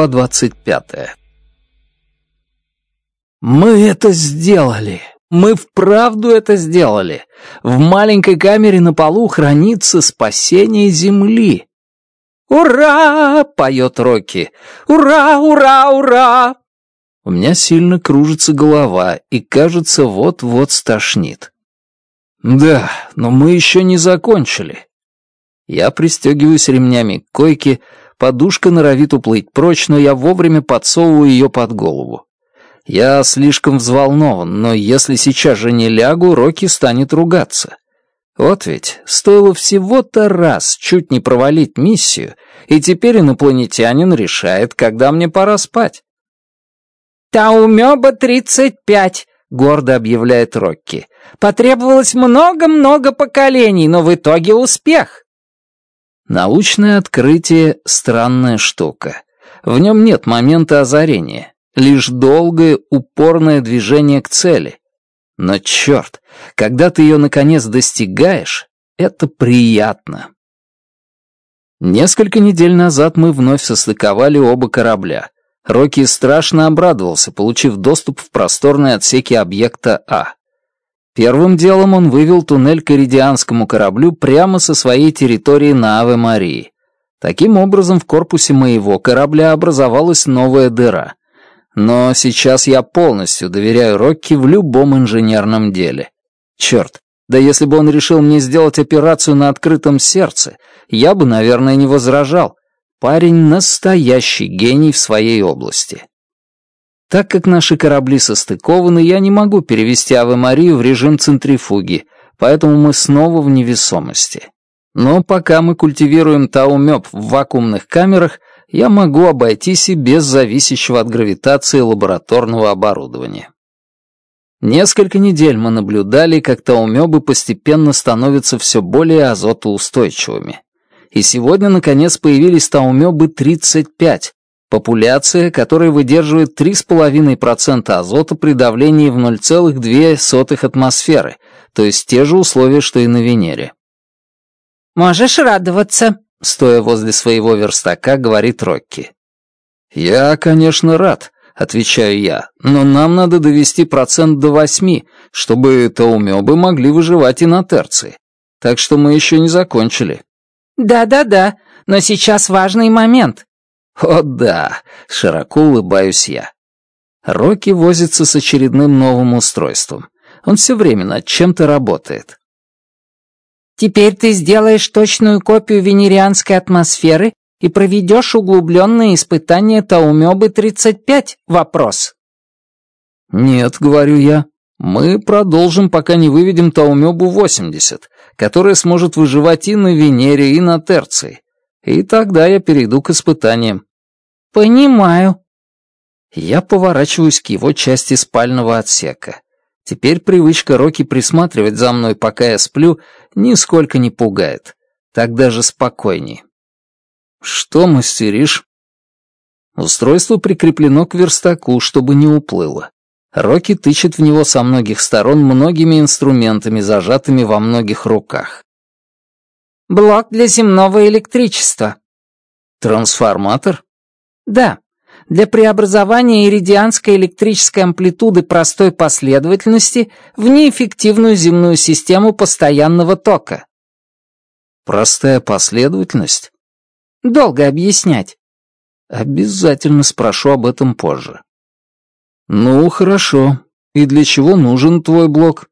Глава 25 «Мы это сделали! Мы вправду это сделали! В маленькой камере на полу хранится спасение Земли!» «Ура!» — поет Рокки. «Ура! Ура! Ура!» У меня сильно кружится голова и, кажется, вот-вот стошнит. «Да, но мы еще не закончили». Я пристегиваюсь ремнями к койке, — Подушка норовит уплыть прочь, но я вовремя подсовываю ее под голову. Я слишком взволнован, но если сейчас же не лягу, Рокки станет ругаться. Вот ведь, стоило всего-то раз чуть не провалить миссию, и теперь инопланетянин решает, когда мне пора спать. «Таумёба тридцать пять», — гордо объявляет Рокки. «Потребовалось много-много поколений, но в итоге успех». Научное открытие — странная штука. В нем нет момента озарения, лишь долгое, упорное движение к цели. Но черт, когда ты ее наконец достигаешь, это приятно. Несколько недель назад мы вновь состыковали оба корабля. Рокки страшно обрадовался, получив доступ в просторные отсеки объекта А. Первым делом он вывел туннель к Иридианскому кораблю прямо со своей территории на Аве Марии. Таким образом, в корпусе моего корабля образовалась новая дыра. Но сейчас я полностью доверяю Рокки в любом инженерном деле. Черт, да если бы он решил мне сделать операцию на открытом сердце, я бы, наверное, не возражал. Парень настоящий гений в своей области. Так как наши корабли состыкованы, я не могу перевести Аве-Марию в режим центрифуги, поэтому мы снова в невесомости. Но пока мы культивируем Таумёб в вакуумных камерах, я могу обойтись и без зависящего от гравитации лабораторного оборудования. Несколько недель мы наблюдали, как таумёбы постепенно становятся все более азотоустойчивыми. И сегодня, наконец, появились таумёбы 35, Популяция, которая выдерживает 3,5% азота при давлении в 0,2 атмосферы, то есть те же условия, что и на Венере. «Можешь радоваться», — стоя возле своего верстака, говорит Рокки. «Я, конечно, рад», — отвечаю я, «но нам надо довести процент до восьми, чтобы таумёбы могли выживать и на терции. Так что мы еще не закончили». «Да-да-да, но сейчас важный момент», о да, широко улыбаюсь я. Рокки возится с очередным новым устройством. Он все время над чем-то работает. Теперь ты сделаешь точную копию венерианской атмосферы и проведешь углубленные испытания Таумёбы-35? Вопрос. Нет, говорю я. Мы продолжим, пока не выведем Таумёбу-80, которая сможет выживать и на Венере, и на Терции. И тогда я перейду к испытаниям». «Понимаю». Я поворачиваюсь к его части спального отсека. Теперь привычка Роки присматривать за мной, пока я сплю, нисколько не пугает. Так даже спокойней. «Что мастеришь?» Устройство прикреплено к верстаку, чтобы не уплыло. Роки тычет в него со многих сторон многими инструментами, зажатыми во многих руках. Блок для земного электричества». «Трансформатор?» «Да. Для преобразования иридианской электрической амплитуды простой последовательности в неэффективную земную систему постоянного тока». «Простая последовательность?» «Долго объяснять». «Обязательно спрошу об этом позже». «Ну, хорошо. И для чего нужен твой блок?»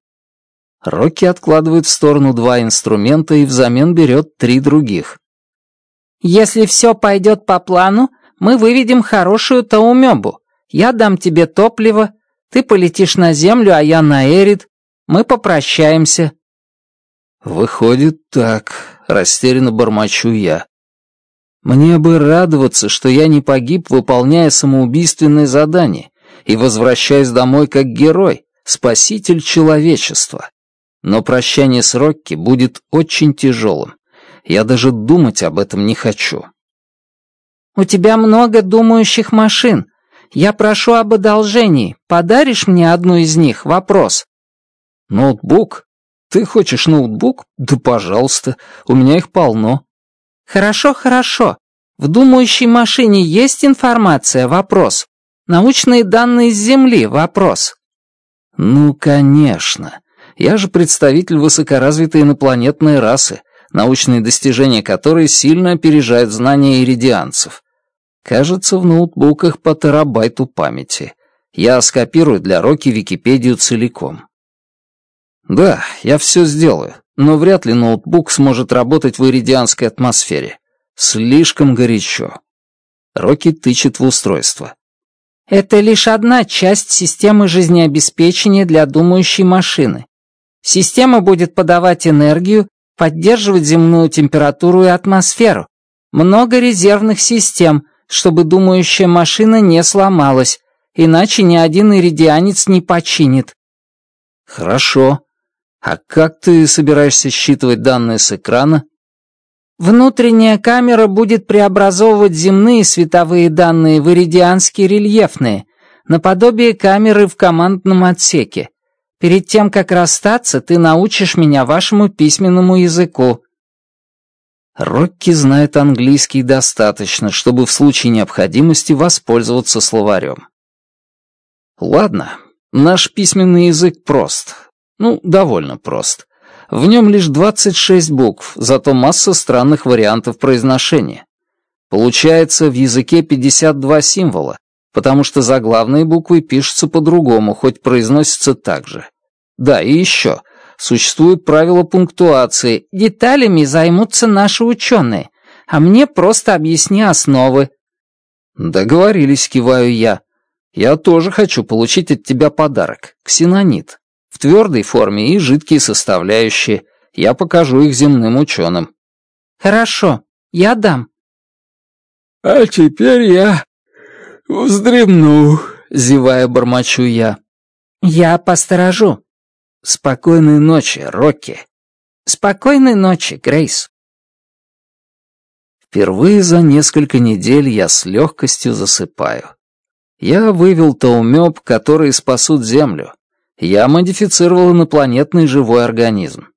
Рокки откладывает в сторону два инструмента и взамен берет три других. «Если все пойдет по плану, мы выведем хорошую таумебу. Я дам тебе топливо, ты полетишь на землю, а я на Эрит. Мы попрощаемся». «Выходит так», — растерянно бормочу я. «Мне бы радоваться, что я не погиб, выполняя самоубийственное задание, и возвращаюсь домой как герой, спаситель человечества». Но прощание с Рокки будет очень тяжелым. Я даже думать об этом не хочу. «У тебя много думающих машин. Я прошу об одолжении. Подаришь мне одну из них? Вопрос». «Ноутбук? Ты хочешь ноутбук? Да пожалуйста, у меня их полно». «Хорошо, хорошо. В думающей машине есть информация? Вопрос. Научные данные с Земли? Вопрос». «Ну, конечно. Я же представитель высокоразвитой инопланетной расы, научные достижения которой сильно опережают знания иридианцев. Кажется, в ноутбуках по терабайту памяти. Я скопирую для Роки Википедию целиком. Да, я все сделаю, но вряд ли ноутбук сможет работать в иридианской атмосфере. Слишком горячо. Роки тычет в устройство. Это лишь одна часть системы жизнеобеспечения для думающей машины. Система будет подавать энергию, поддерживать земную температуру и атмосферу. Много резервных систем, чтобы думающая машина не сломалась, иначе ни один иридианец не починит. Хорошо. А как ты собираешься считывать данные с экрана? Внутренняя камера будет преобразовывать земные световые данные в иридианские рельефные, наподобие камеры в командном отсеке. Перед тем, как расстаться, ты научишь меня вашему письменному языку». Рокки знает английский достаточно, чтобы в случае необходимости воспользоваться словарем. Ладно, наш письменный язык прост. Ну, довольно прост. В нем лишь 26 букв, зато масса странных вариантов произношения. Получается, в языке 52 символа, потому что заглавные буквы пишутся по-другому, хоть произносятся так же. Да, и еще. Существует правило пунктуации. Деталями займутся наши ученые, а мне просто объясни основы. Договорились, киваю я. Я тоже хочу получить от тебя подарок. Ксенонит. В твердой форме и жидкие составляющие. Я покажу их земным ученым. Хорошо, я дам. А теперь я вздремну», — зевая бормочу я. «Я посторожу». «Спокойной ночи, Рокки». «Спокойной ночи, Грейс». Впервые за несколько недель я с легкостью засыпаю. Я вывел таумёб, которые спасут Землю. Я модифицировал инопланетный живой организм.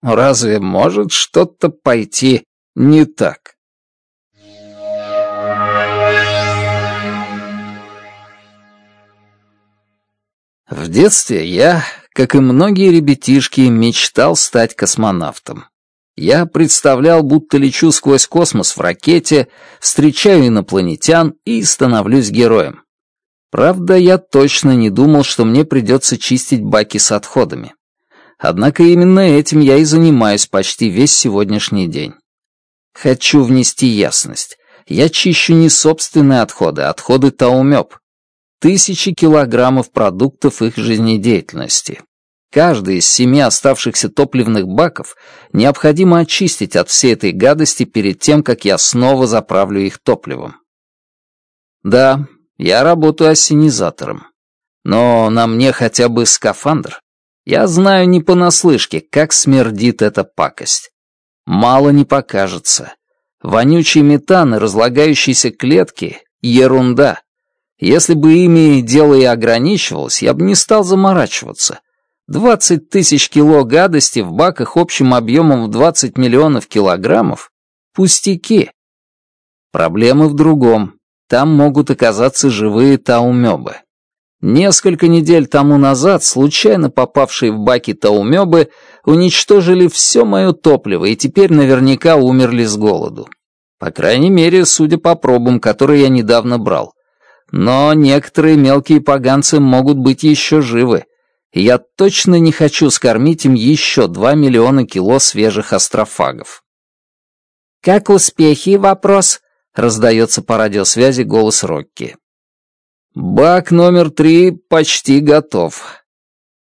Разве может что-то пойти не так? В детстве я, как и многие ребятишки, мечтал стать космонавтом. Я представлял, будто лечу сквозь космос в ракете, встречаю инопланетян и становлюсь героем. Правда, я точно не думал, что мне придется чистить баки с отходами. Однако именно этим я и занимаюсь почти весь сегодняшний день. Хочу внести ясность. Я чищу не собственные отходы, а отходы Таумёб тысячи килограммов продуктов их жизнедеятельности. Каждый из семи оставшихся топливных баков необходимо очистить от всей этой гадости перед тем, как я снова заправлю их топливом. Да, я работаю осенизатором, но на мне хотя бы скафандр. Я знаю не понаслышке, как смердит эта пакость. Мало не покажется. Вонючий метан и разлагающиеся клетки — ерунда. Если бы ими дело и ограничивалось, я бы не стал заморачиваться. 20 тысяч кило гадости в баках общим объемом в 20 миллионов килограммов — пустяки. Проблемы в другом. Там могут оказаться живые таумёбы. Несколько недель тому назад случайно попавшие в баки таумёбы уничтожили все мое топливо и теперь наверняка умерли с голоду. По крайней мере, судя по пробам, которые я недавно брал. Но некоторые мелкие поганцы могут быть еще живы. Я точно не хочу скормить им еще 2 миллиона кило свежих астрофагов. «Как успехи?» вопрос — вопрос. Раздается по радиосвязи голос Рокки. «Бак номер три почти готов».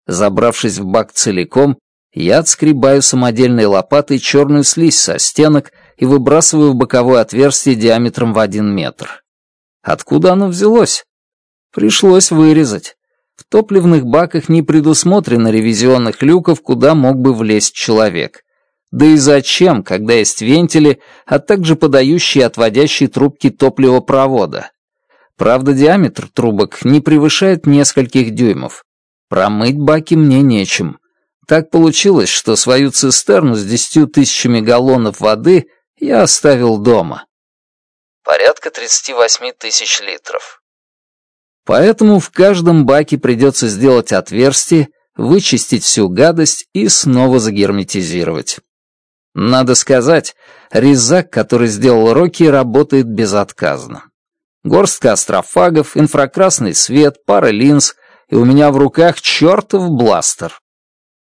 Забравшись в бак целиком, я отскребаю самодельной лопатой черную слизь со стенок и выбрасываю в боковое отверстие диаметром в один метр. Откуда оно взялось? Пришлось вырезать. В топливных баках не предусмотрено ревизионных люков, куда мог бы влезть человек. Да и зачем, когда есть вентили, а также подающие и отводящие трубки топливопровода? Правда, диаметр трубок не превышает нескольких дюймов. Промыть баки мне нечем. Так получилось, что свою цистерну с десятью тысячами галлонов воды я оставил дома порядка 38 тысяч литров. Поэтому в каждом баке придется сделать отверстие, вычистить всю гадость и снова загерметизировать. Надо сказать, резак, который сделал Рокки, работает безотказно. Горстка астрофагов, инфракрасный свет, пара линз, и у меня в руках чертов бластер.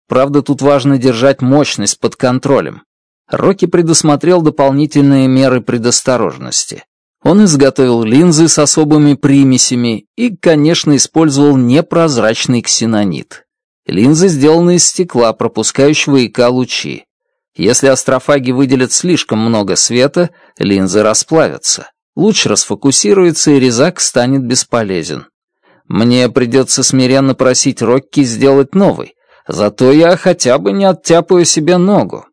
Правда, тут важно держать мощность под контролем. Рокки предусмотрел дополнительные меры предосторожности. Он изготовил линзы с особыми примесями и, конечно, использовал непрозрачный ксенонит. Линзы сделаны из стекла, пропускающего ИК лучи. Если астрофаги выделят слишком много света, линзы расплавятся. Луч расфокусируется, и резак станет бесполезен. Мне придется смиренно просить Рокки сделать новый, зато я хотя бы не оттяпаю себе ногу.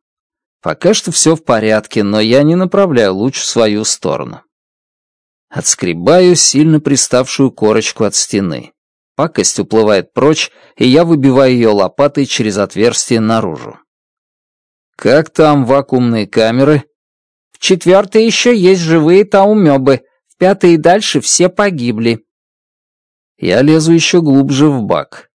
Пока что все в порядке, но я не направляю луч в свою сторону. Отскребаю сильно приставшую корочку от стены. Пакость уплывает прочь, и я выбиваю ее лопатой через отверстие наружу. «Как там вакуумные камеры?» «В четвертой еще есть живые таумебы, в пятой и дальше все погибли». Я лезу еще глубже в бак.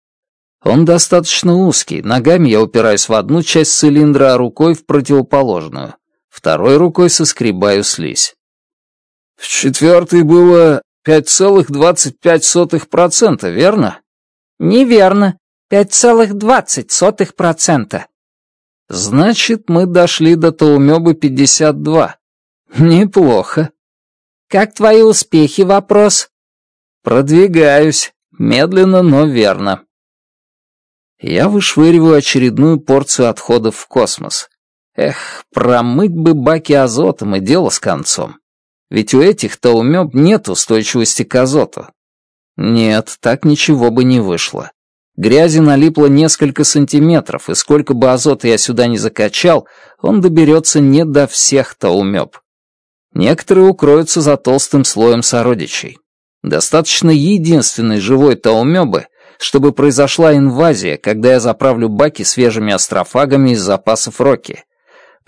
Он достаточно узкий, ногами я упираюсь в одну часть цилиндра, а рукой в противоположную. Второй рукой соскребаю слизь. В четвертой было 5,25%, верно? Неверно. 5,20%. Значит, мы дошли до Таумёбы 52. Неплохо. Как твои успехи, вопрос? Продвигаюсь. Медленно, но верно. Я вышвыриваю очередную порцию отходов в космос. Эх, промыть бы баки азотом и дело с концом. Ведь у этих-то умёб нет устойчивости к азоту. Нет, так ничего бы не вышло. Грязи налипло несколько сантиметров, и сколько бы азота я сюда не закачал, он доберется не до всех-то умёб. Некоторые укроются за толстым слоем сородичей. Достаточно единственной живой таумёбы, чтобы произошла инвазия, когда я заправлю баки свежими астрофагами из запасов Роки.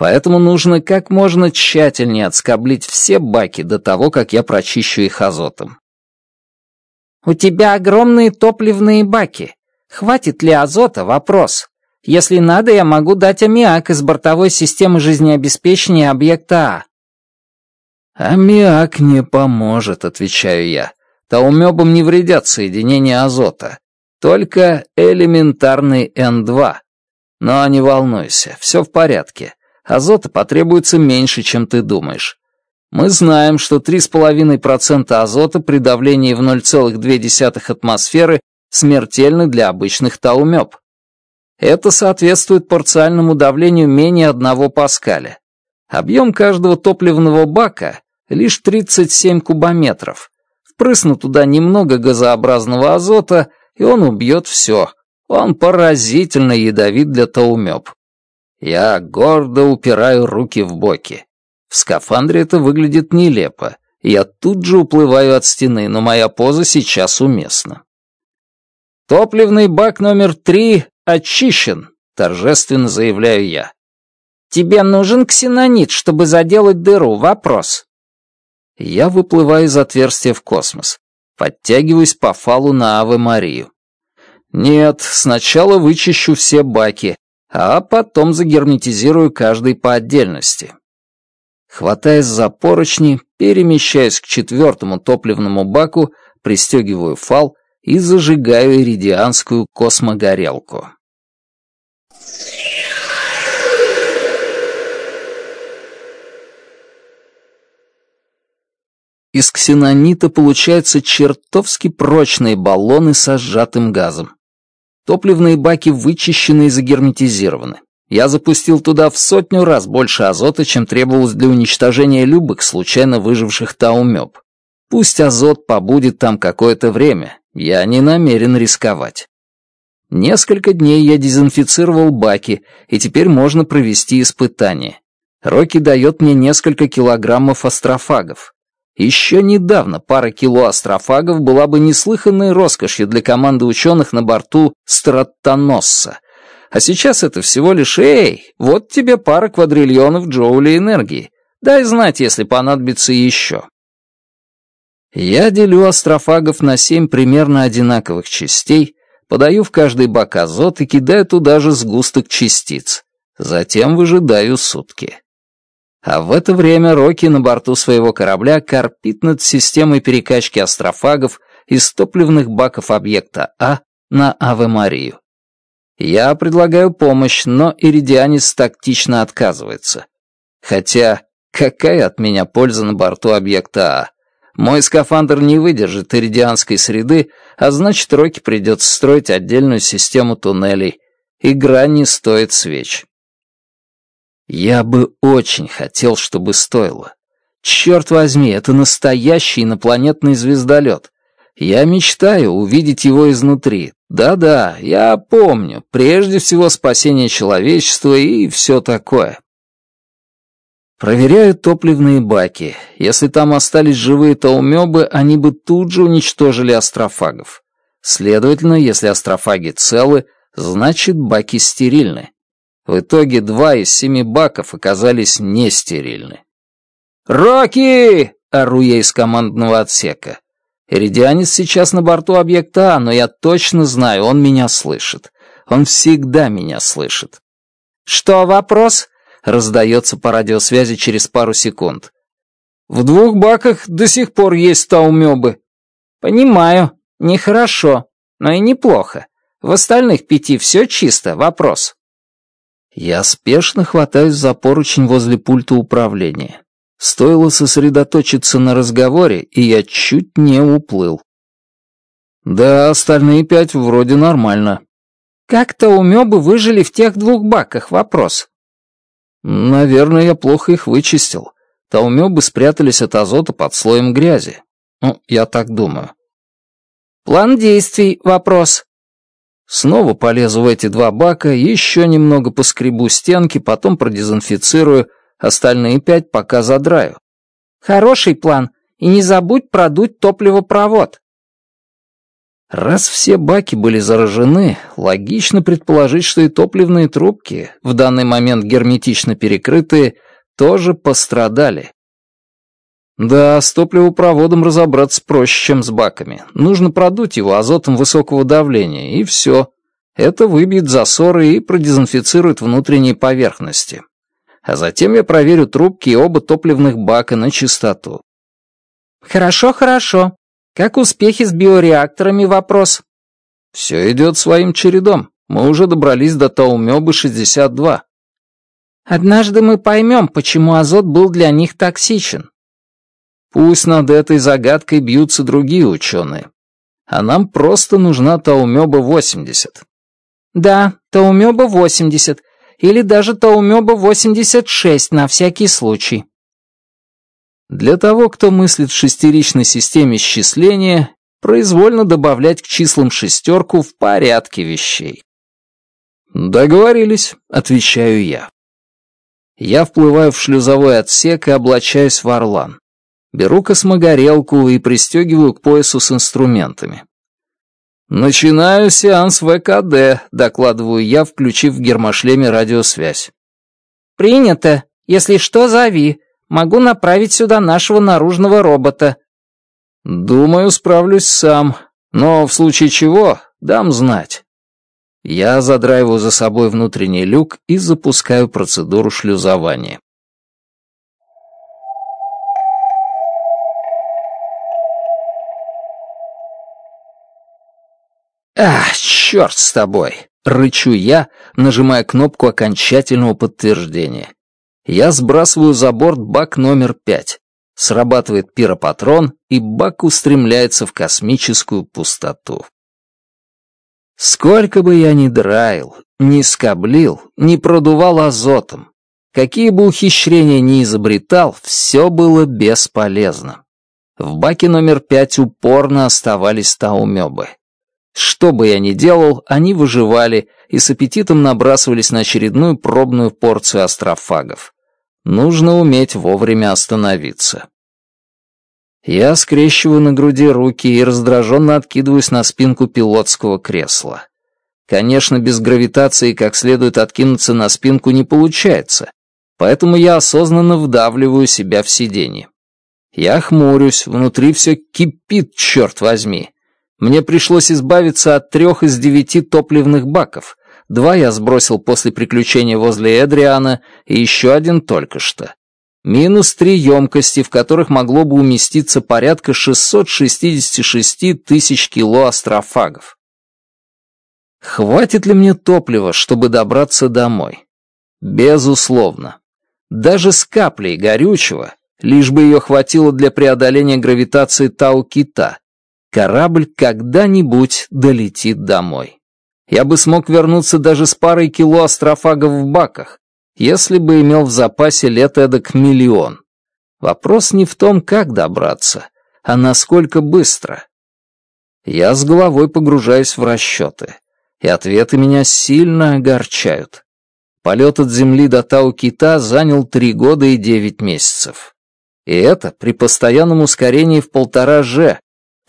Поэтому нужно как можно тщательнее отскоблить все баки до того, как я прочищу их азотом. У тебя огромные топливные баки. Хватит ли азота? Вопрос. Если надо, я могу дать аммиак из бортовой системы жизнеобеспечения объекта А. Аммиак не поможет, отвечаю я. Таумёбам не вредят соединения азота. Только элементарный Н2. Но не волнуйся, все в порядке. Азота потребуется меньше, чем ты думаешь. Мы знаем, что 3,5% азота при давлении в 0,2 атмосферы смертельны для обычных таумёб. Это соответствует парциальному давлению менее 1 паскаля. Объем каждого топливного бака лишь 37 кубометров. Впрысну туда немного газообразного азота, и он убьет все. Он поразительно ядовит для таумёб. Я гордо упираю руки в боки. В скафандре это выглядит нелепо. Я тут же уплываю от стены, но моя поза сейчас уместна. «Топливный бак номер три очищен», — торжественно заявляю я. «Тебе нужен ксенонит, чтобы заделать дыру. Вопрос». Я выплываю из отверстия в космос. Подтягиваюсь по фалу на Аве Марию. «Нет, сначала вычищу все баки, а потом загерметизирую каждый по отдельности. Хватаясь за поручни, перемещаясь к четвертому топливному баку, пристегиваю фал и зажигаю иридианскую космогорелку. Из ксенонита получаются чертовски прочные баллоны со сжатым газом. Топливные баки вычищены и загерметизированы. Я запустил туда в сотню раз больше азота, чем требовалось для уничтожения любых случайно выживших таумёб. Пусть азот побудет там какое-то время, я не намерен рисковать. Несколько дней я дезинфицировал баки, и теперь можно провести испытание. Роки дает мне несколько килограммов астрофагов. Еще недавно пара кило астрофагов была бы неслыханной роскошью для команды ученых на борту Стратоносса. А сейчас это всего лишь «Эй, вот тебе пара квадриллионов джоулей энергии. Дай знать, если понадобится еще». Я делю астрофагов на семь примерно одинаковых частей, подаю в каждый бак азот и кидаю туда же сгусток частиц. Затем выжидаю сутки. А в это время Рокки на борту своего корабля корпит над системой перекачки астрофагов из топливных баков объекта А на Аве Марию. Я предлагаю помощь, но Иридианец тактично отказывается. Хотя, какая от меня польза на борту объекта А? Мой скафандр не выдержит иридианской среды, а значит, Рокки придется строить отдельную систему туннелей. Игра не стоит свеч. Я бы очень хотел, чтобы стоило. Черт возьми, это настоящий инопланетный звездолет. Я мечтаю увидеть его изнутри. Да-да, я помню. Прежде всего спасение человечества и все такое. Проверяю топливные баки. Если там остались живые таумёбы, они бы тут же уничтожили астрофагов. Следовательно, если астрофаги целы, значит баки стерильны. В итоге два из семи баков оказались нестерильны. «Рокки!» — ору я из командного отсека. Иридианец сейчас на борту объекта А, но я точно знаю, он меня слышит. Он всегда меня слышит. «Что, вопрос?» — раздается по радиосвязи через пару секунд. «В двух баках до сих пор есть таумёбы». «Понимаю. Нехорошо, но и неплохо. В остальных пяти все чисто. Вопрос». Я спешно хватаюсь за поручень возле пульта управления. Стоило сосредоточиться на разговоре, и я чуть не уплыл. Да, остальные пять вроде нормально. Как-то умёбы выжили в тех двух баках, вопрос. Наверное, я плохо их вычистил. Таумёбы спрятались от азота под слоем грязи. Ну, я так думаю. План действий, вопрос. Снова полезу в эти два бака, еще немного поскребу стенки, потом продезинфицирую, остальные пять пока задраю. Хороший план, и не забудь продуть топливопровод. Раз все баки были заражены, логично предположить, что и топливные трубки, в данный момент герметично перекрытые, тоже пострадали. Да, с топливопроводом разобраться проще, чем с баками. Нужно продуть его азотом высокого давления, и все. Это выбьет засоры и продезинфицирует внутренние поверхности. А затем я проверю трубки и оба топливных бака на чистоту. Хорошо, хорошо. Как успехи с биореакторами вопрос? Все идет своим чередом. Мы уже добрались до Таумёбы-62. Однажды мы поймем, почему азот был для них токсичен. Пусть над этой загадкой бьются другие ученые. А нам просто нужна Таумеба-80. Да, Таумеба-80. Или даже Таумёба-86 на всякий случай. Для того, кто мыслит в шестеричной системе счисления, произвольно добавлять к числам шестерку в порядке вещей. «Договорились», — отвечаю я. Я вплываю в шлюзовой отсек и облачаюсь в орлан. Беру космогорелку и пристегиваю к поясу с инструментами. «Начинаю сеанс ВКД», — докладываю я, включив в гермошлеме радиосвязь. «Принято. Если что, зови. Могу направить сюда нашего наружного робота». «Думаю, справлюсь сам, но в случае чего дам знать». Я задраиваю за собой внутренний люк и запускаю процедуру шлюзования. Ах, черт с тобой! Рычу я, нажимая кнопку окончательного подтверждения. Я сбрасываю за борт бак номер пять. Срабатывает пиропатрон, и бак устремляется в космическую пустоту. Сколько бы я ни драил, ни скоблил, ни продувал азотом, какие бы ухищрения ни изобретал, все было бесполезно. В баке номер пять упорно оставались таумебы. Что бы я ни делал, они выживали и с аппетитом набрасывались на очередную пробную порцию астрофагов. Нужно уметь вовремя остановиться. Я скрещиваю на груди руки и раздраженно откидываюсь на спинку пилотского кресла. Конечно, без гравитации как следует откинуться на спинку не получается, поэтому я осознанно вдавливаю себя в сиденье. Я хмурюсь, внутри все кипит, черт возьми. Мне пришлось избавиться от трех из девяти топливных баков. Два я сбросил после приключения возле Эдриана и еще один только что. Минус три емкости, в которых могло бы уместиться порядка 666 тысяч кило астрофагов. Хватит ли мне топлива, чтобы добраться домой? Безусловно. Даже с каплей горючего, лишь бы ее хватило для преодоления гравитации Тау-Кита, Корабль когда-нибудь долетит домой. Я бы смог вернуться даже с парой кило астрофагов в баках, если бы имел в запасе лет эдак миллион. Вопрос не в том, как добраться, а насколько быстро. Я с головой погружаюсь в расчеты, и ответы меня сильно огорчают. Полет от Земли до Тау-Кита занял три года и девять месяцев. И это при постоянном ускорении в полтора же,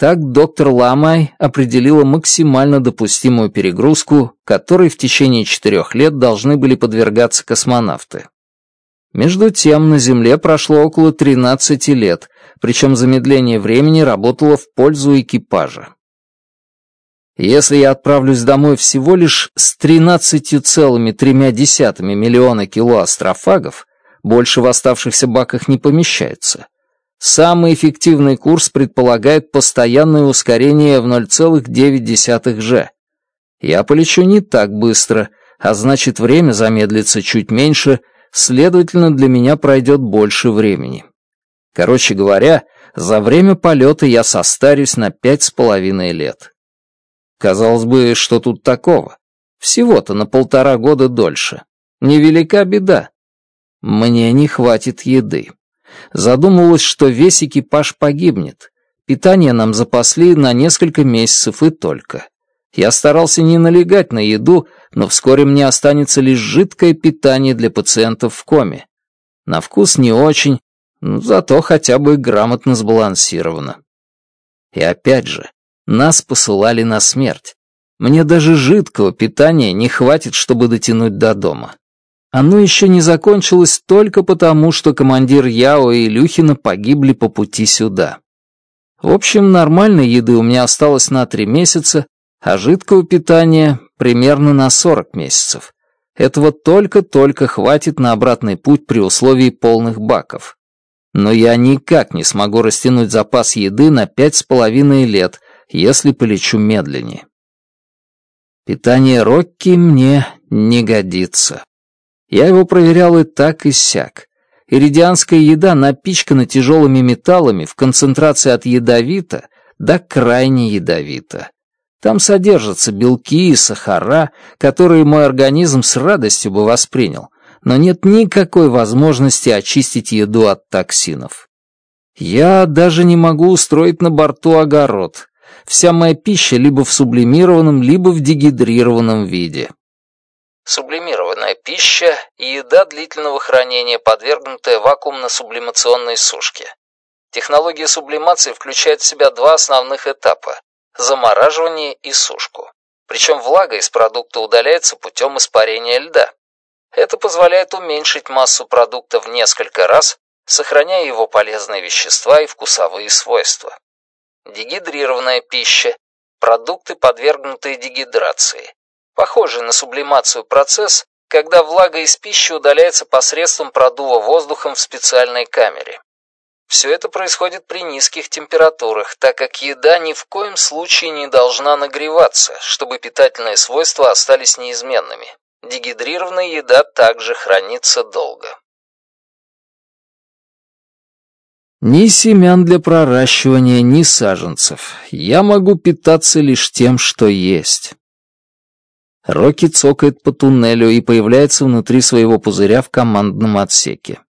так доктор Ламай определила максимально допустимую перегрузку, которой в течение четырех лет должны были подвергаться космонавты. Между тем, на Земле прошло около 13 лет, причем замедление времени работало в пользу экипажа. Если я отправлюсь домой всего лишь с 13,3 миллиона кило астрофагов, больше в оставшихся баках не помещается — Самый эффективный курс предполагает постоянное ускорение в 0,9g. Я полечу не так быстро, а значит время замедлится чуть меньше, следовательно для меня пройдет больше времени. Короче говоря, за время полета я состарюсь на пять с половиной лет. Казалось бы, что тут такого? Всего-то на полтора года дольше. Невелика беда. Мне не хватит еды. Задумывалось, что весь экипаж погибнет. Питание нам запасли на несколько месяцев и только. Я старался не налегать на еду, но вскоре мне останется лишь жидкое питание для пациентов в коме. На вкус не очень, зато хотя бы грамотно сбалансировано. И опять же, нас посылали на смерть. Мне даже жидкого питания не хватит, чтобы дотянуть до дома. А ну Оно еще не закончилось только потому, что командир Яо и Илюхина погибли по пути сюда. В общем, нормальной еды у меня осталось на три месяца, а жидкого питания примерно на 40 месяцев. Этого только-только хватит на обратный путь при условии полных баков. Но я никак не смогу растянуть запас еды на пять с половиной лет, если полечу медленнее. Питание Рокки мне не годится. Я его проверял и так, и сяк. Иридианская еда напичкана тяжелыми металлами в концентрации от ядовита до крайне ядовита. Там содержатся белки и сахара, которые мой организм с радостью бы воспринял, но нет никакой возможности очистить еду от токсинов. Я даже не могу устроить на борту огород. Вся моя пища либо в сублимированном, либо в дегидрированном виде. Сублимированный Отравленная пища и еда длительного хранения, подвергнутая вакуумно-сублимационной сушке. Технология сублимации включает в себя два основных этапа – замораживание и сушку. Причем влага из продукта удаляется путем испарения льда. Это позволяет уменьшить массу продукта в несколько раз, сохраняя его полезные вещества и вкусовые свойства. Дегидрированная пища – продукты, подвергнутые дегидрации. Похожий на сублимацию процесс, когда влага из пищи удаляется посредством продува воздухом в специальной камере. Все это происходит при низких температурах, так как еда ни в коем случае не должна нагреваться, чтобы питательные свойства остались неизменными. Дегидрированная еда также хранится долго. Ни семян для проращивания, ни саженцев. Я могу питаться лишь тем, что есть. Рокки цокает по туннелю и появляется внутри своего пузыря в командном отсеке.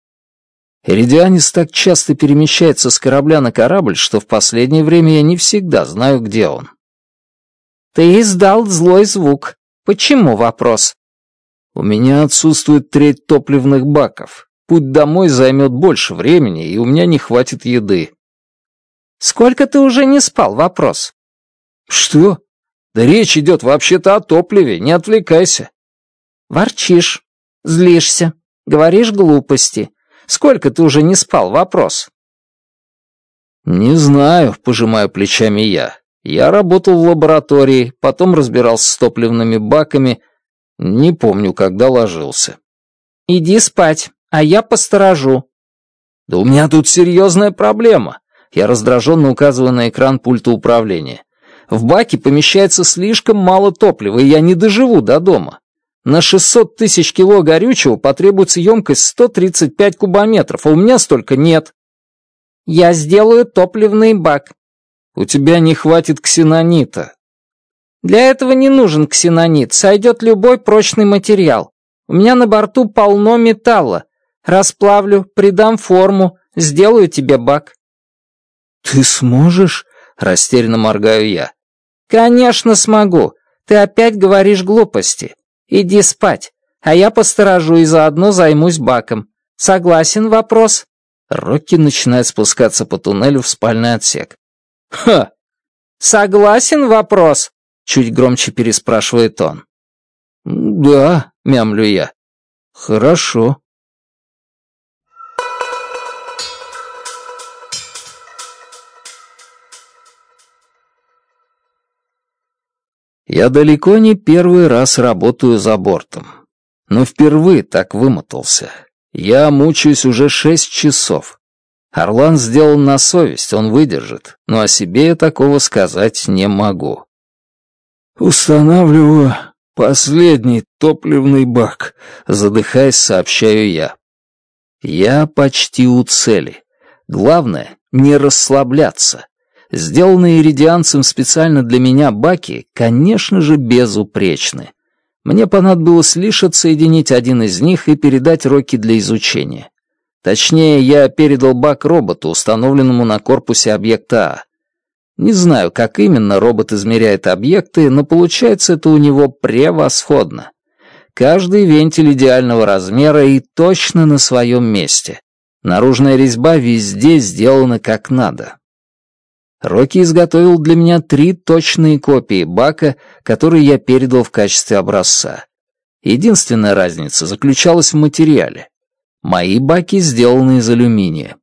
Эридианис так часто перемещается с корабля на корабль, что в последнее время я не всегда знаю, где он. «Ты издал злой звук. Почему вопрос?» «У меня отсутствует треть топливных баков. Путь домой займет больше времени, и у меня не хватит еды». «Сколько ты уже не спал? Вопрос». «Что? Да речь идет вообще-то о топливе, не отвлекайся. Ворчишь, злишься, говоришь глупости. Сколько ты уже не спал, вопрос. Не знаю, пожимаю плечами я. Я работал в лаборатории, потом разбирался с топливными баками. Не помню, когда ложился. Иди спать, а я посторожу. Да у меня тут серьезная проблема. Я раздраженно указываю на экран пульта управления. В баке помещается слишком мало топлива, и я не доживу до дома. На 600 тысяч кило горючего потребуется емкость 135 кубометров, а у меня столько нет. Я сделаю топливный бак. У тебя не хватит ксенонита. Для этого не нужен ксенонит, сойдет любой прочный материал. У меня на борту полно металла. Расплавлю, придам форму, сделаю тебе бак. Ты сможешь? Растерянно моргаю я. «Конечно смогу. Ты опять говоришь глупости. Иди спать, а я посторожу и заодно займусь баком. Согласен вопрос?» Рокки начинает спускаться по туннелю в спальный отсек. «Ха! Согласен вопрос?» — чуть громче переспрашивает он. «Да», — мямлю я. «Хорошо», Я далеко не первый раз работаю за бортом, но впервые так вымотался. Я мучаюсь уже шесть часов. Орлан сделал на совесть, он выдержит, но о себе я такого сказать не могу. «Устанавливаю последний топливный бак», — задыхаясь, сообщаю я. «Я почти у цели. Главное — не расслабляться». Сделанные иридианцем специально для меня баки, конечно же, безупречны. Мне понадобилось лишь отсоединить один из них и передать роки для изучения. Точнее, я передал бак роботу, установленному на корпусе объекта А. Не знаю, как именно робот измеряет объекты, но получается это у него превосходно. Каждый вентиль идеального размера и точно на своем месте. Наружная резьба везде сделана как надо. Рокки изготовил для меня три точные копии бака, которые я передал в качестве образца. Единственная разница заключалась в материале. Мои баки сделаны из алюминия.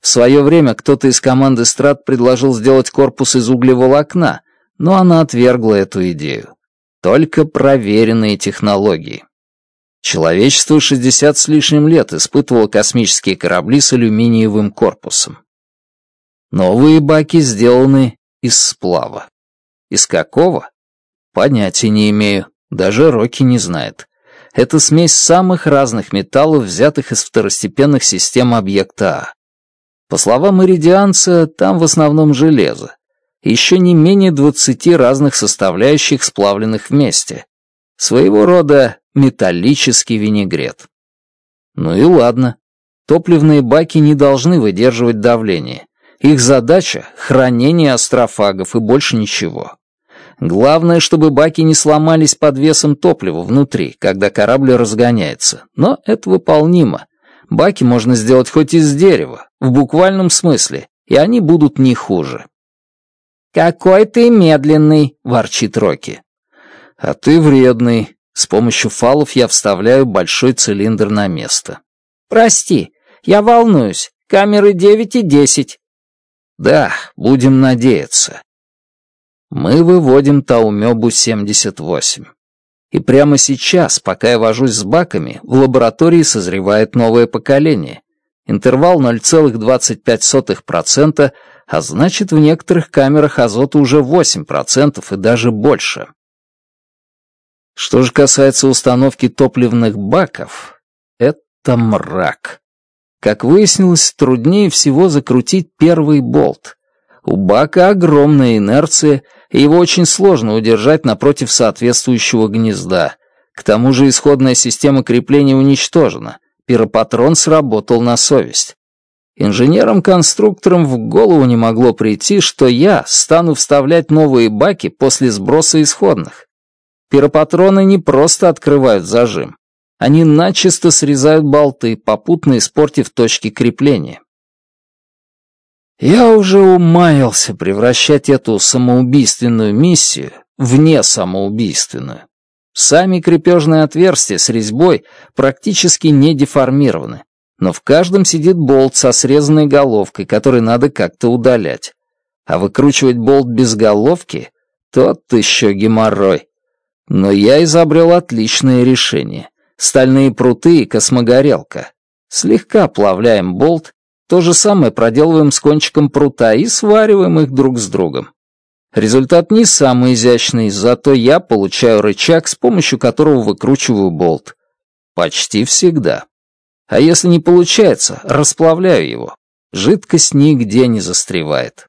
В свое время кто-то из команды «Страт» предложил сделать корпус из углеволокна, но она отвергла эту идею. Только проверенные технологии. Человечество 60 с лишним лет испытывало космические корабли с алюминиевым корпусом. Новые баки сделаны из сплава. Из какого? Понятия не имею, даже Рокки не знает. Это смесь самых разных металлов, взятых из второстепенных систем объекта А. По словам иридианца, там в основном железо. Еще не менее 20 разных составляющих, сплавленных вместе. Своего рода металлический винегрет. Ну и ладно. Топливные баки не должны выдерживать давление. Их задача — хранение астрофагов и больше ничего. Главное, чтобы баки не сломались под весом топлива внутри, когда корабль разгоняется. Но это выполнимо. Баки можно сделать хоть из дерева, в буквальном смысле, и они будут не хуже. «Какой ты медленный!» — ворчит Рокки. «А ты вредный!» С помощью фалов я вставляю большой цилиндр на место. «Прости, я волнуюсь. Камеры девять и десять. Да, будем надеяться. Мы выводим Таумёбу 78. И прямо сейчас, пока я вожусь с баками, в лаборатории созревает новое поколение. Интервал 0,25%, а значит в некоторых камерах азота уже 8% и даже больше. Что же касается установки топливных баков, это мрак. Как выяснилось, труднее всего закрутить первый болт. У бака огромная инерция, и его очень сложно удержать напротив соответствующего гнезда. К тому же исходная система крепления уничтожена. Пиропатрон сработал на совесть. Инженерам-конструкторам в голову не могло прийти, что я стану вставлять новые баки после сброса исходных. Пиропатроны не просто открывают зажим. Они начисто срезают болты, попутно испортив точки крепления. Я уже умаялся превращать эту самоубийственную миссию в несамоубийственную. Сами крепежные отверстия с резьбой практически не деформированы, но в каждом сидит болт со срезанной головкой, который надо как-то удалять. А выкручивать болт без головки — тот еще геморрой. Но я изобрел отличное решение — стальные пруты и космогорелка. Слегка плавляем болт, то же самое проделываем с кончиком прута и свариваем их друг с другом. Результат не самый изящный, зато я получаю рычаг, с помощью которого выкручиваю болт. Почти всегда. А если не получается, расплавляю его. Жидкость нигде не застревает.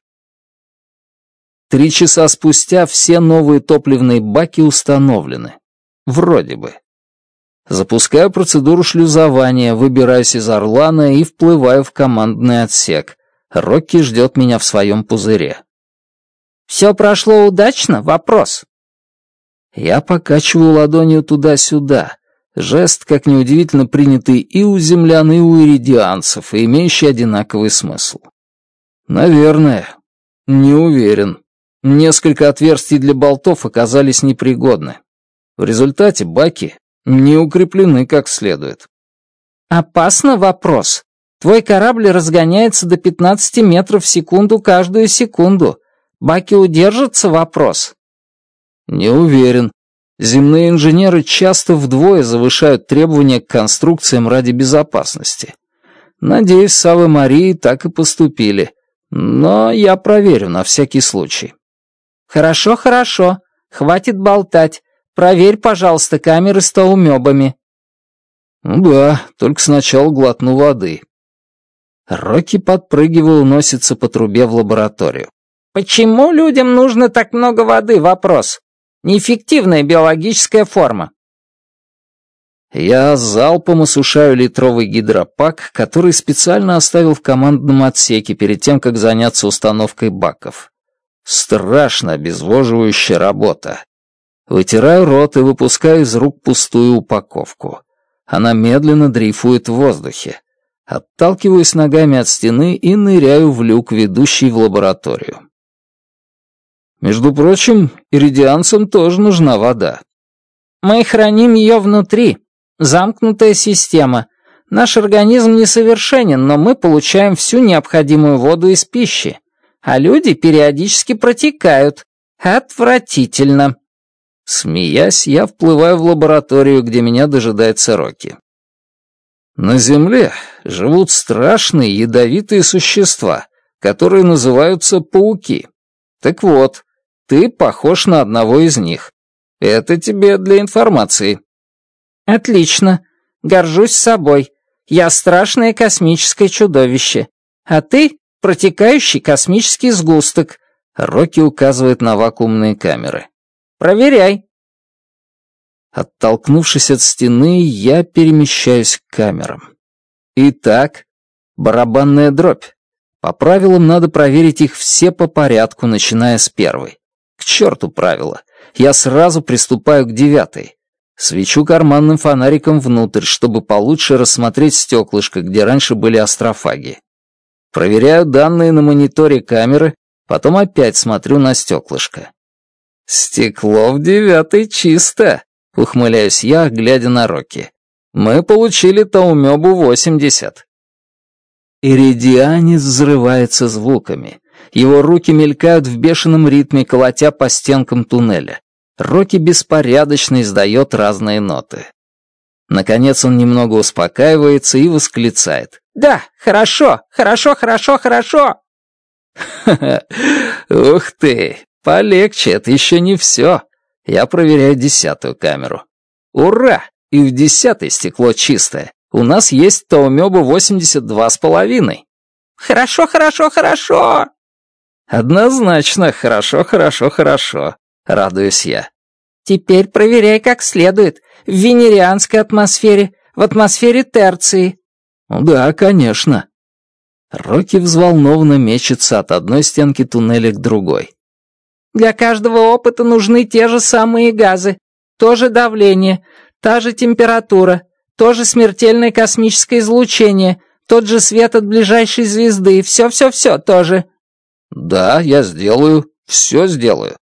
Три часа спустя все новые топливные баки установлены. Вроде бы. Запускаю процедуру шлюзования, выбираюсь из «Орлана» и вплываю в командный отсек. Рокки ждет меня в своем пузыре. «Все прошло удачно? Вопрос?» Я покачиваю ладонью туда-сюда. Жест, как неудивительно, принятый и у землян, и у иридианцев, и имеющий одинаковый смысл. «Наверное. Не уверен. Несколько отверстий для болтов оказались непригодны. В результате баки не укреплены как следует. Опасно вопрос. Твой корабль разгоняется до 15 метров в секунду каждую секунду. Баки удержатся вопрос? Не уверен. Земные инженеры часто вдвое завышают требования к конструкциям ради безопасности. Надеюсь, Савы Марии так и поступили. Но я проверю на всякий случай. Хорошо, хорошо. Хватит болтать. Проверь, пожалуйста, камеры с толмёбами». «Да, только сначала глотну воды». Рокки подпрыгивал и носится по трубе в лабораторию. «Почему людям нужно так много воды?» — вопрос. «Неэффективная биологическая форма». Я залпом осушаю литровый гидропак, который специально оставил в командном отсеке перед тем, как заняться установкой баков. Страшно обезвоживающая работа. Вытираю рот и выпускаю из рук пустую упаковку. Она медленно дрейфует в воздухе. Отталкиваюсь ногами от стены и ныряю в люк, ведущий в лабораторию. Между прочим, иридианцам тоже нужна вода. Мы храним ее внутри. Замкнутая система. Наш организм несовершенен, но мы получаем всю необходимую воду из пищи. А люди периодически протекают. Отвратительно. Смеясь, я вплываю в лабораторию, где меня дожидают сороки. На Земле живут страшные ядовитые существа, которые называются пауки. Так вот, ты похож на одного из них. Это тебе для информации. Отлично. Горжусь собой. Я страшное космическое чудовище. А ты — протекающий космический сгусток. Рокки указывает на вакуумные камеры. Проверяй!» Оттолкнувшись от стены, я перемещаюсь к камерам. Итак, барабанная дробь. По правилам надо проверить их все по порядку, начиная с первой. К черту правила. Я сразу приступаю к девятой. Свечу карманным фонариком внутрь, чтобы получше рассмотреть стеклышко, где раньше были астрофаги. Проверяю данные на мониторе камеры, потом опять смотрю на стеклышко. Стекло в девятой чисто», — ухмыляюсь я, глядя на Рокки. «Мы получили Таумёбу 80». Иридианец взрывается звуками. Его руки мелькают в бешеном ритме, колотя по стенкам туннеля. Рокки беспорядочно издает разные ноты. Наконец он немного успокаивается и восклицает. «Да, хорошо, хорошо, хорошо, хорошо!» Ух ты! Полегче, это еще не все. Я проверяю десятую камеру. Ура! И в десятой стекло чистое. У нас есть Таумёба 82 с половиной. Хорошо, хорошо, хорошо! Однозначно, хорошо, хорошо, хорошо, радуюсь я. Теперь проверяй как следует. В венерианской атмосфере, в атмосфере терции. Да, конечно. Рокки взволнованно мечется от одной стенки туннеля к другой. Для каждого опыта нужны те же самые газы, то же давление, та же температура, то же смертельное космическое излучение, тот же свет от ближайшей звезды, все-все-все тоже». «Да, я сделаю, все сделаю».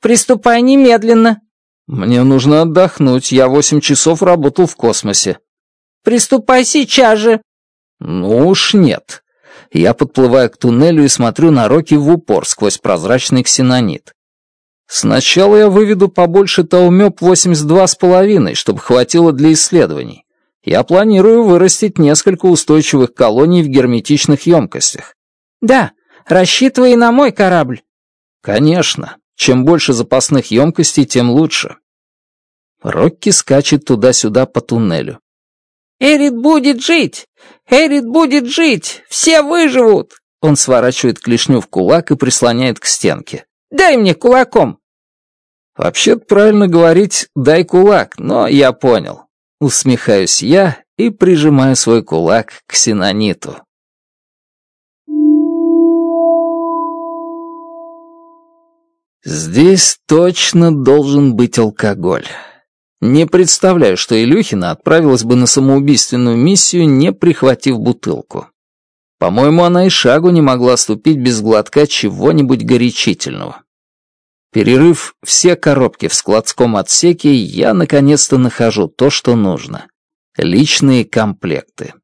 «Приступай немедленно». «Мне нужно отдохнуть, я восемь часов работал в космосе». «Приступай сейчас же». «Ну уж нет я подплываю к туннелю и смотрю на Рокки в упор сквозь прозрачный ксенонит. Сначала я выведу побольше Таумёб 82,5, чтобы хватило для исследований. Я планирую вырастить несколько устойчивых колоний в герметичных емкостях. Да, рассчитывай на мой корабль. Конечно, чем больше запасных емкостей, тем лучше. Рокки скачет туда-сюда по туннелю. Эрит будет жить! Эрит будет жить! Все выживут!» Он сворачивает клешню в кулак и прислоняет к стенке. «Дай мне кулаком!» «Вообще-то правильно говорить «дай кулак», но я понял». Усмехаюсь я и прижимаю свой кулак к синониту. Здесь точно должен быть алкоголь. Не представляю, что Илюхина отправилась бы на самоубийственную миссию, не прихватив бутылку. По-моему, она и шагу не могла ступить без глотка чего-нибудь горячительного. Перерыв все коробки в складском отсеке, я наконец-то нахожу то, что нужно. Личные комплекты.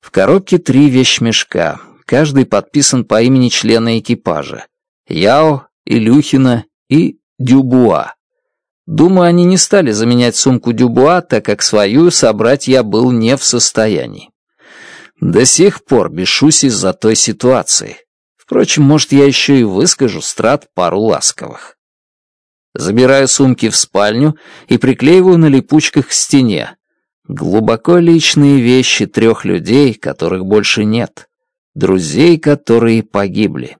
В коробке три вещмешка, каждый подписан по имени члена экипажа. Яо, Илюхина и Дюбуа. Думаю, они не стали заменять сумку Дюбуа, так как свою собрать я был не в состоянии. До сих пор бешусь из-за той ситуации. Впрочем, может, я еще и выскажу страт пару ласковых. Забираю сумки в спальню и приклеиваю на липучках к стене. Глубоко личные вещи трех людей, которых больше нет. Друзей, которые погибли.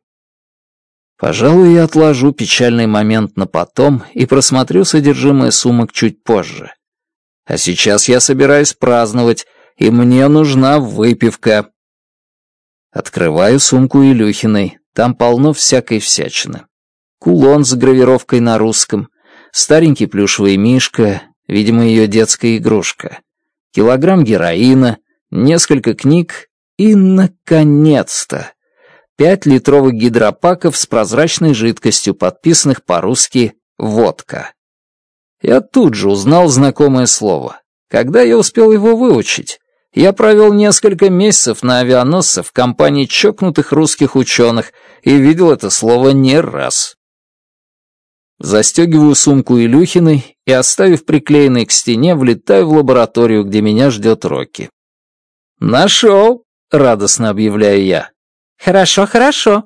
Пожалуй, я отложу печальный момент на потом и просмотрю содержимое сумок чуть позже. А сейчас я собираюсь праздновать, и мне нужна выпивка. Открываю сумку Илюхиной, там полно всякой всячины. Кулон с гравировкой на русском, старенький плюшевый мишка, видимо, ее детская игрушка, килограмм героина, несколько книг и, наконец-то, Пять литровых гидропаков с прозрачной жидкостью, подписанных по-русски «водка». Я тут же узнал знакомое слово. Когда я успел его выучить? Я провел несколько месяцев на авианосце в компании чокнутых русских ученых и видел это слово не раз. Застегиваю сумку Илюхиной и, оставив приклеенной к стене, влетаю в лабораторию, где меня ждет Рокки. «Нашел!» — радостно объявляю я. «Хорошо, хорошо».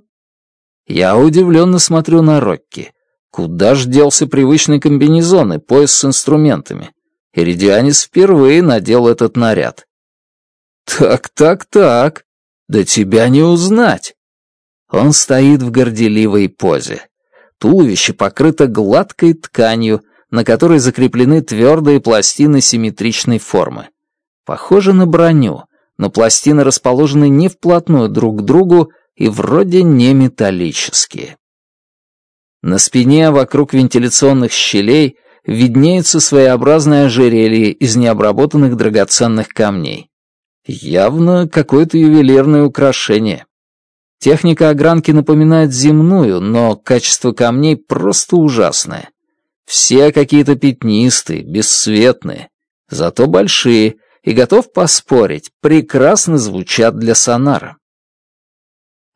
Я удивленно смотрю на Рокки. Куда ж делся привычный комбинезон и пояс с инструментами? Иридианис впервые надел этот наряд. «Так, так, так. Да тебя не узнать». Он стоит в горделивой позе. Туловище покрыто гладкой тканью, на которой закреплены твердые пластины симметричной формы. Похоже на броню, но пластины расположены не вплотную друг к другу и вроде не металлические. На спине вокруг вентиляционных щелей виднеются своеобразные ожерелья из необработанных драгоценных камней. Явно какое-то ювелирное украшение. Техника огранки напоминает земную, но качество камней просто ужасное. Все какие-то пятнистые, бесцветные, зато большие — и готов поспорить, прекрасно звучат для сонара.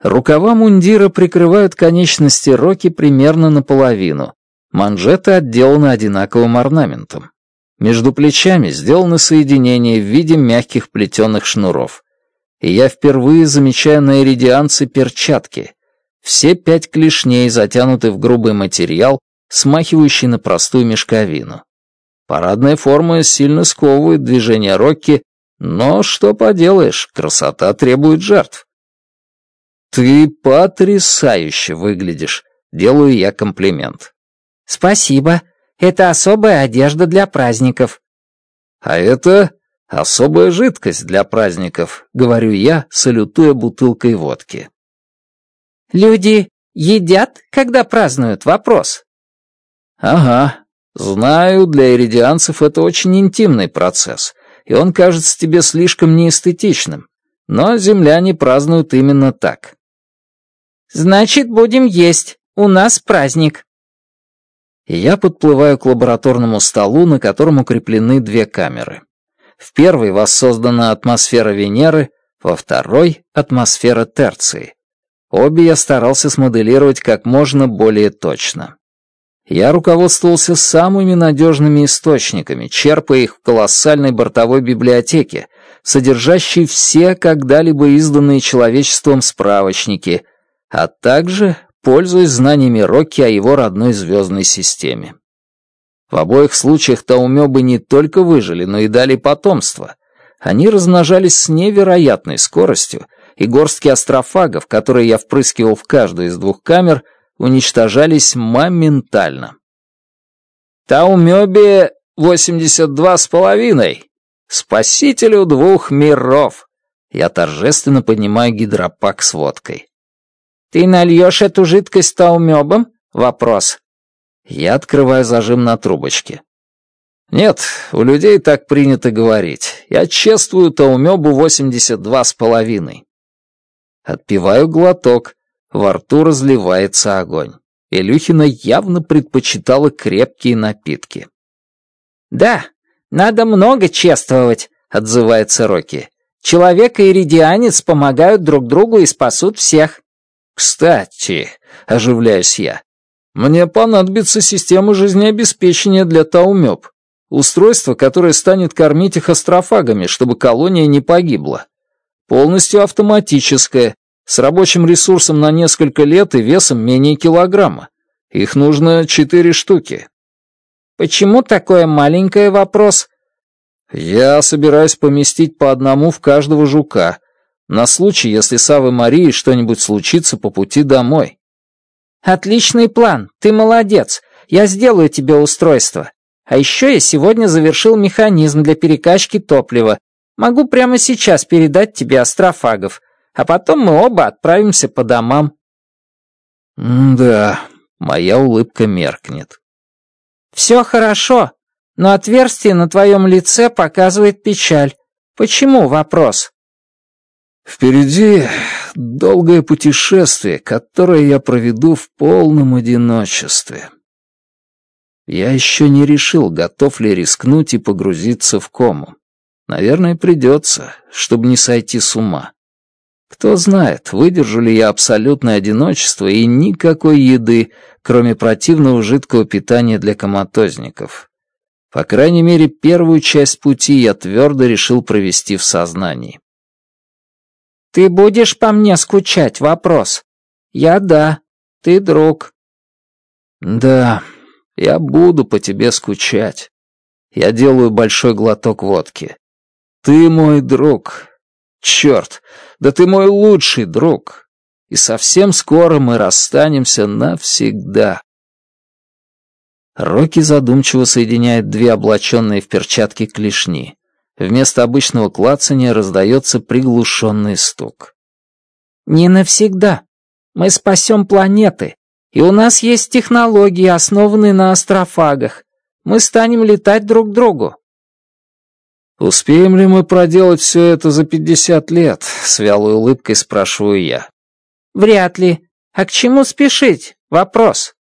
Рукава мундира прикрывают конечности Роки примерно наполовину. Манжеты отделаны одинаковым орнаментом. Между плечами сделаны соединения в виде мягких плетеных шнуров. И я впервые замечаю на иридианце перчатки. Все пять клешней затянуты в грубый материал, смахивающий на простую мешковину. Парадная форма сильно сковывает движение Рокки, но что поделаешь, красота требует жертв. «Ты потрясающе выглядишь!» — делаю я комплимент. «Спасибо. Это особая одежда для праздников». «А это особая жидкость для праздников», — говорю я, салютуя бутылкой водки. «Люди едят, когда празднуют? Вопрос». «Ага, Знаю, для иридианцев это очень интимный процесс, и он кажется тебе слишком неэстетичным. Но земляне празднуют именно так. «Значит, будем есть. У нас праздник». Я подплываю к лабораторному столу, на котором укреплены две камеры. В первой воссоздана атмосфера Венеры, во второй — атмосфера Терции. Обе я старался смоделировать как можно более точно. Я руководствовался самыми надежными источниками, черпая их в колоссальной бортовой библиотеке, содержащей все когда-либо изданные человечеством справочники, а также пользуясь знаниями Рокки о его родной звездной системе. В обоих случаях таумёбы не только выжили, но и дали потомство. Они размножались с невероятной скоростью, и горстки астрофагов, которые я впрыскивал в каждую из двух камер, уничтожались моментально. Таумёбе 82 с половиной. Спасителю двух миров. Я торжественно поднимаю гидропак с водкой. Ты нальешь эту жидкость таумёбом? Вопрос. Я открываю зажим на трубочке. Нет, у людей так принято говорить. Я чествую таумёбу 82 с половиной. Отпиваю глоток. Во рту разливается огонь. Илюхина явно предпочитала крепкие напитки. «Да, надо много чествовать», — отзывается Рокки. «Человек и иридианец помогают друг другу и спасут всех». «Кстати», — оживляюсь я, — «мне понадобится система жизнеобеспечения для Таумёб. Устройство, которое станет кормить их астрофагами, чтобы колония не погибла. Полностью автоматическое, с рабочим ресурсом на несколько лет и весом менее килограмма. Их нужно четыре штуки. Почему такое маленькое вопрос? Я собираюсь поместить по одному в каждого жука, на случай, если Савы Марии что-нибудь случится по пути домой. Отличный план, ты молодец. Я сделаю тебе устройство. А еще я сегодня завершил механизм для перекачки топлива. Могу прямо сейчас передать тебе астрофагов а потом мы оба отправимся по домам». М «Да, моя улыбка меркнет». «Все хорошо, но отверстие на твоем лице показывает печаль. Почему вопрос?» «Впереди долгое путешествие, которое я проведу в полном одиночестве». Я еще не решил, готов ли рискнуть и погрузиться в кому. Наверное, придется, чтобы не сойти с ума. Кто знает, выдержу ли я абсолютное одиночество и никакой еды, кроме противного жидкого питания для коматозников. По крайней мере, первую часть пути я твердо решил провести в сознании. «Ты будешь по мне скучать?» — вопрос. «Я — да. Ты — друг». «Да, я буду по тебе скучать. Я делаю большой глоток водки. Ты мой друг. Черт, да ты мой лучший друг, и совсем скоро мы расстанемся навсегда. Рокки задумчиво соединяет две облаченные в перчатки клешни. Вместо обычного клацания раздается приглушенный стук. «Не навсегда. Мы спасем планеты, и у нас есть технологии, основанные на астрофагах. Мы станем летать друг к другу. «Успеем ли мы проделать все это за пятьдесят лет?» — с вялой улыбкой спрашиваю я. «Вряд ли. А к чему спешить? Вопрос».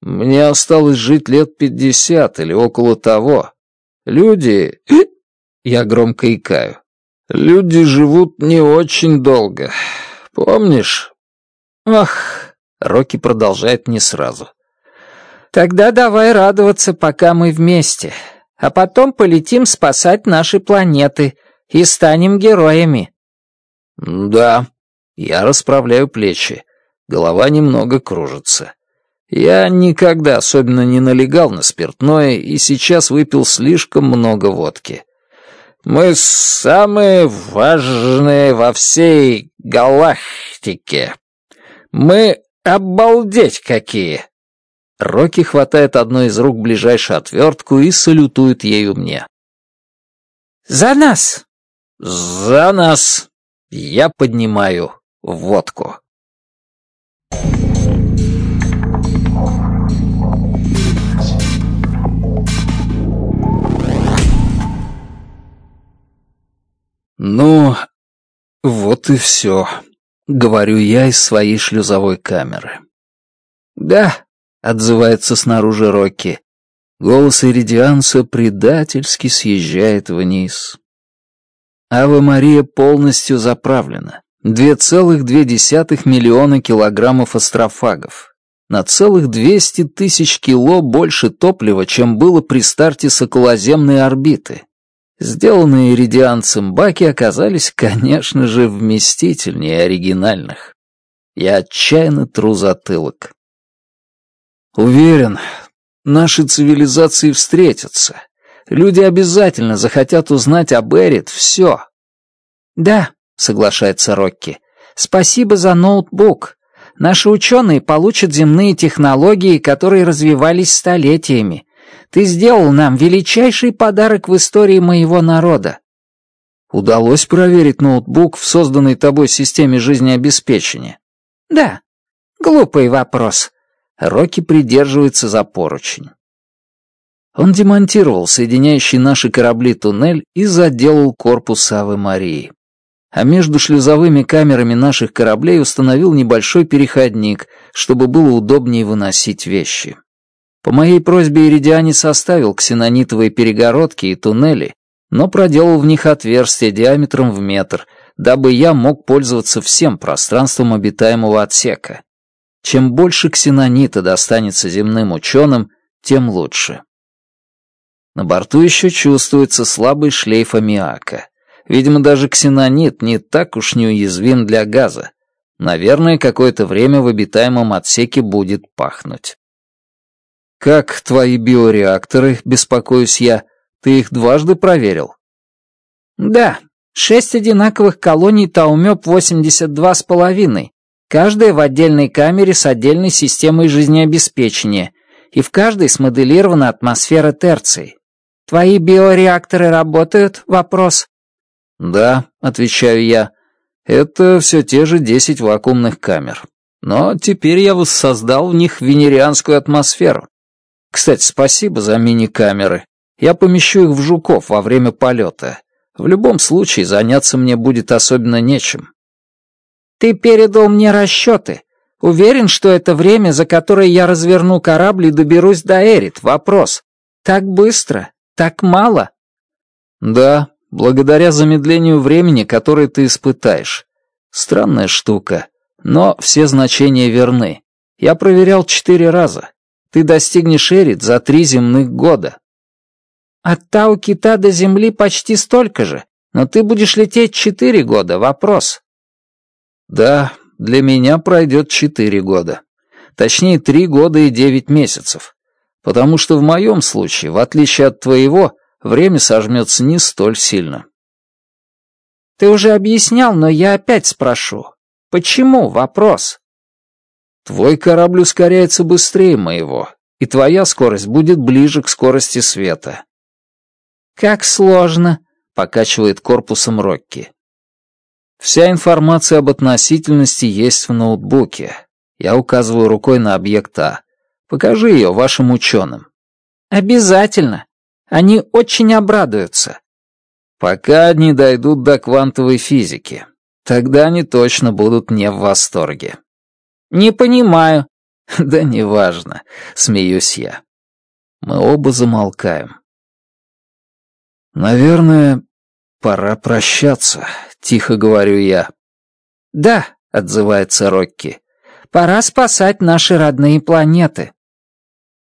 «Мне осталось жить лет пятьдесят или около того. Люди...» Я громко икаю. «Люди живут не очень долго. Помнишь?» «Ах...» — Рокки продолжает не сразу. «Тогда давай радоваться, пока мы вместе» а потом полетим спасать наши планеты и станем героями». «Да, я расправляю плечи. Голова немного кружится. Я никогда особенно не налегал на спиртное и сейчас выпил слишком много водки. Мы самые важные во всей галактике. Мы обалдеть какие!» Рокки хватает одной из рук ближайшую отвертку и салютует ею мне. «За нас!» «За нас!» Я поднимаю водку. «Ну, вот и все», — говорю я из своей шлюзовой камеры. «Да, отзывается снаружи Рокки. Голос Иридианса предательски съезжает вниз. Ава Мария полностью заправлена. 2,2 миллиона килограммов астрофагов. На целых 200 тысяч кило больше топлива, чем было при старте с околоземной орбиты. Сделанные иридианцем баки оказались, конечно же, вместительнее оригинальных. Я отчаянно тру затылок. Уверен, наши цивилизации встретятся. Люди обязательно захотят узнать об Эрит все. Да, соглашается Рокки. Спасибо за ноутбук. Наши ученые получат земные технологии, которые развивались столетиями. Ты сделал нам величайший подарок в истории моего народа. Удалось проверить ноутбук в созданной тобой системе жизнеобеспечения? Да. Глупый вопрос. Рокки придерживается за поручень. Он демонтировал соединяющий наши корабли туннель и заделал корпус Авы Марии. А между шлюзовыми камерами наших кораблей установил небольшой переходник, чтобы было удобнее выносить вещи. По моей просьбе Иридиане составил ксенонитовые перегородки и туннели, но проделал в них отверстие диаметром в метр, дабы я мог пользоваться всем пространством обитаемого отсека. Чем больше ксенонита достанется земным ученым, тем лучше. На борту еще чувствуется слабый шлейф аммиака. Видимо, даже ксенонит не так уж неуязвим для газа. Наверное, какое-то время в обитаемом отсеке будет пахнуть. «Как твои биореакторы?» — беспокоюсь я. «Ты их дважды проверил?» «Да, шесть одинаковых колоний Таумёб-82,5, каждая в отдельной камере с отдельной системой жизнеобеспечения, и в каждой смоделирована атмосфера терции. Твои биореакторы работают? Вопрос. Да, отвечаю я. Это все те же 10 вакуумных камер. Но теперь я воссоздал в них венерианскую атмосферу. Кстати, спасибо за мини-камеры. Я помещу их в жуков во время полета. В любом случае заняться мне будет особенно нечем. Ты передал мне расчеты. Уверен, что это время, за которое я разверну корабль и доберусь до Эрит. Вопрос. Так быстро? Так мало?» «Да, благодаря замедлению времени, которое ты испытаешь. Странная штука, но все значения верны. Я проверял четыре раза. Ты достигнешь Эрит за три земных года». «От Тау-Кита до Земли почти столько же, но ты будешь лететь четыре года. Вопрос. Да, для меня пройдет четыре года. Точнее, три года и девять месяцев. Потому что в моем случае, в отличие от твоего, время сожмется не столь сильно. Ты уже объяснял, но я опять спрошу. Почему вопрос? Твой корабль ускоряется быстрее моего, и твоя скорость будет ближе к скорости света. Как сложно, покачивает корпусом Рокки. Вся информация об относительности есть в ноутбуке. Я указываю рукой на объект А. Покажи ее вашим ученым. Обязательно. Они очень обрадуются. Пока не дойдут до квантовой физики. Тогда они точно будут не в восторге. Не понимаю. Да неважно, смеюсь я. Мы оба замолкаем. Наверное, пора прощаться, Тихо говорю я. Да, отзывается Рокки. Пора спасать наши родные планеты.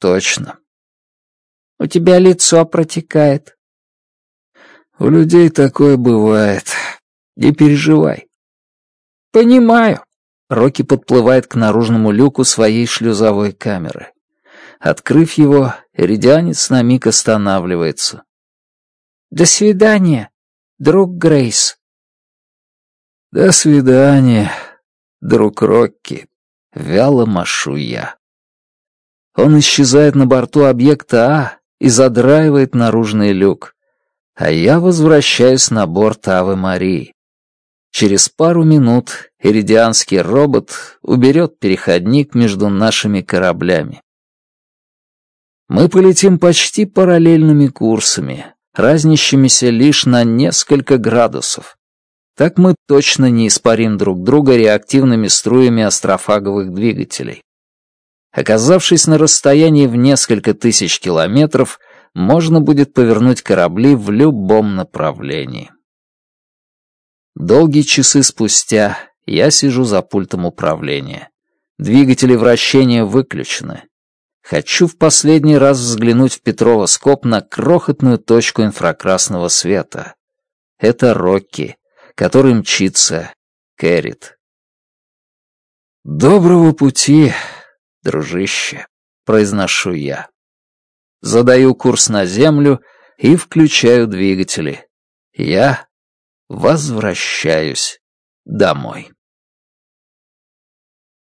Точно. У тебя лицо протекает. У людей такое бывает. Не переживай. Понимаю. Рокки подплывает к наружному люку своей шлюзовой камеры. Открыв его, Эридианец на миг останавливается. «До свидания, друг Грейс». «До свидания, друг Рокки», — вяло машу я. Он исчезает на борту объекта А и задраивает наружный люк, а я возвращаюсь на борт Авы Марии. Через пару минут иридианский робот уберет переходник между нашими кораблями. Мы полетим почти параллельными курсами, разнящимися лишь на несколько градусов. Так мы точно не испарим друг друга реактивными струями астрофаговых двигателей. Оказавшись на расстоянии в несколько тысяч километров, можно будет повернуть корабли в любом направлении. Долгие часы спустя я сижу за пультом управления. Двигатели вращения выключены. Хочу в последний раз взглянуть в Петрова скоб на крохотную точку инфракрасного света. Это Рокки, которым мчится Кэррит. «Доброго пути, дружище», — произношу я. Задаю курс на землю и включаю двигатели. Я возвращаюсь домой.